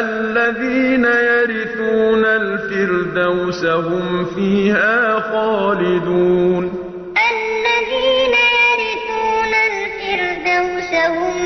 الذين يرثون الفردوس هم فيها خالدون. الذين يرثون الفردوس هم